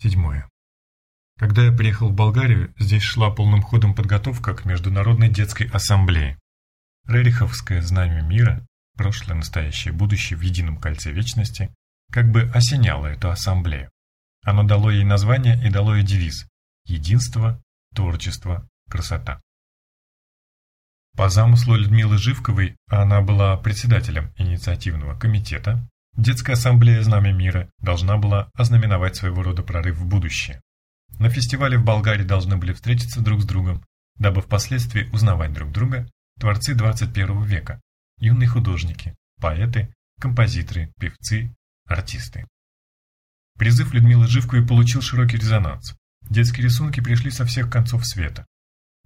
Седьмое. Когда я приехал в Болгарию, здесь шла полным ходом подготовка к Международной детской ассамблее. Рериховское знамя мира, прошлое, настоящее, будущее в едином кольце вечности, как бы осеняло эту ассамблею. Оно дало ей название и дало ей девиз «Единство, творчество, красота». По замыслу Людмилы Живковой она была председателем инициативного комитета, Детская ассамблея «Знамя мира» должна была ознаменовать своего рода прорыв в будущее. На фестивале в Болгарии должны были встретиться друг с другом, дабы впоследствии узнавать друг друга творцы 21 века, юные художники, поэты, композиторы, певцы, артисты. Призыв Людмилы Живковой получил широкий резонанс. Детские рисунки пришли со всех концов света.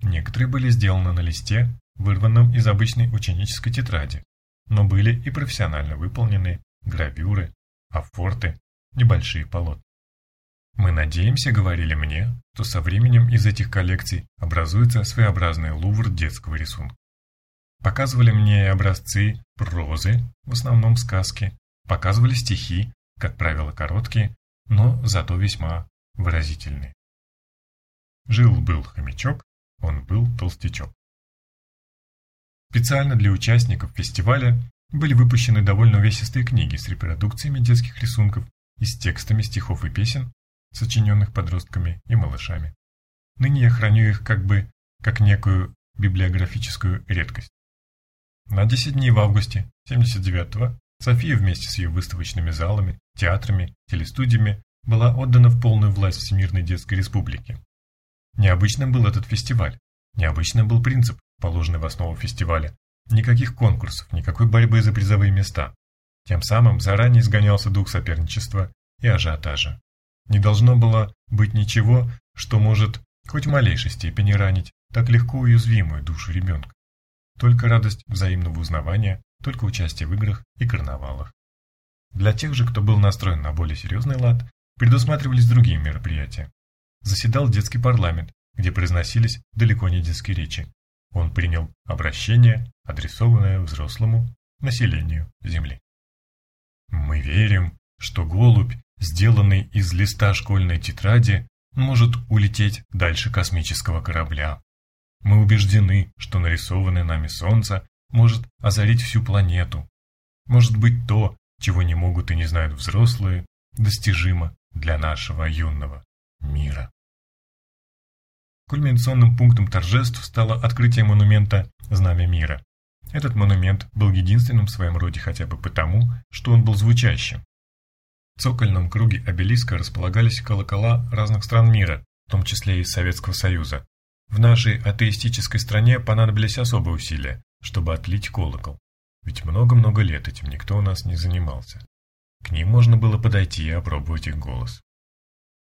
Некоторые были сделаны на листе, вырванном из обычной ученической тетради, но были и профессионально выполнены гравюры, афорты, небольшие полотна. Мы надеемся, говорили мне, что со временем из этих коллекций образуется своеобразный лувр детского рисунка. Показывали мне и образцы прозы, в основном сказки, показывали стихи, как правило, короткие, но зато весьма выразительные. Жил-был хомячок, он был толстячок. Специально для участников фестиваля были выпущены довольно увесистые книги с репродукциями детских рисунков и с текстами стихов и песен, сочиненных подростками и малышами. Ныне я храню их как бы как некую библиографическую редкость. На 10 дней в августе 79-го София вместе с ее выставочными залами, театрами, телестудиями была отдана в полную власть Всемирной детской республики. Необычным был этот фестиваль, необычным был принцип, положенный в основу фестиваля, Никаких конкурсов, никакой борьбы за призовые места. Тем самым заранее изгонялся дух соперничества и ажиотажа. Не должно было быть ничего, что может хоть в малейшей степени ранить так легко уязвимую душу ребенка. Только радость взаимного узнавания, только участие в играх и карнавалах. Для тех же, кто был настроен на более серьезный лад, предусматривались другие мероприятия. Заседал детский парламент, где произносились далеко не детские речи, он принял обращение, адресованное взрослому населению Земли. Мы верим, что голубь, сделанный из листа школьной тетради, может улететь дальше космического корабля. Мы убеждены, что нарисованное нами Солнце может озарить всю планету. Может быть то, чего не могут и не знают взрослые, достижимо для нашего юного мира. Кульминационным пунктом торжеств стало открытие монумента «Знамя мира». Этот монумент был единственным в своем роде хотя бы потому, что он был звучащим. В цокольном круге обелиска располагались колокола разных стран мира, в том числе и Советского Союза. В нашей атеистической стране понадобились особые усилия, чтобы отлить колокол. Ведь много-много лет этим никто у нас не занимался. К ним можно было подойти и опробовать их голос.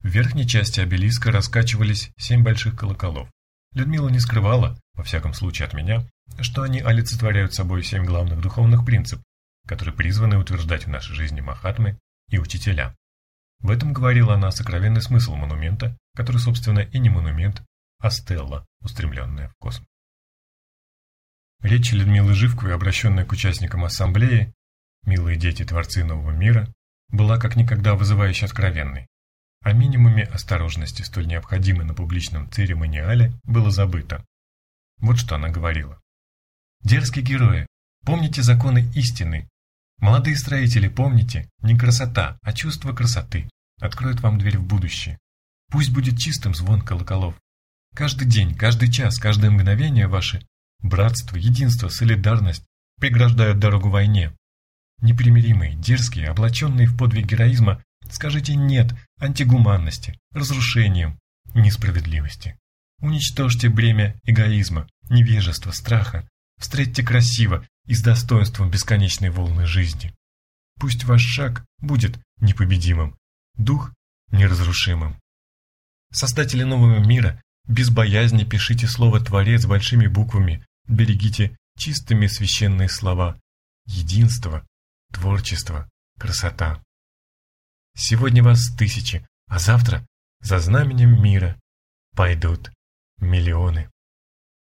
В верхней части обелиска раскачивались семь больших колоколов. Людмила не скрывала, во всяком случае от меня, что они олицетворяют собой семь главных духовных принципов, которые призваны утверждать в нашей жизни махатмы и учителя. В этом говорила она сокровенный смысл монумента, который, собственно, и не монумент, а стелла, устремленная в космос. Речь Людмилы Живковой, обращенная к участникам ассамблеи «Милые дети Творцы Нового Мира», была как никогда вызывающе откровенной. О минимуме осторожности, столь необходимой на публичном церемониале, было забыто. Вот что она говорила. «Дерзкие герои, помните законы истины. Молодые строители, помните, не красота, а чувство красоты откроет вам дверь в будущее. Пусть будет чистым звон колоколов. Каждый день, каждый час, каждое мгновение ваше братство, единство, солидарность преграждают дорогу войне. Непримиримые, дерзкие, облаченные в подвиг героизма, Скажите «нет» антигуманности, разрушением, несправедливости. Уничтожьте бремя эгоизма, невежества, страха. Встретьте красиво и с достоинством бесконечной волны жизни. Пусть ваш шаг будет непобедимым, дух неразрушимым. Создатели нового мира, без боязни пишите слово «творец» большими буквами, берегите чистыми священные слова «единство», «творчество», «красота». Сегодня вас тысячи, а завтра за знаменем мира пойдут миллионы.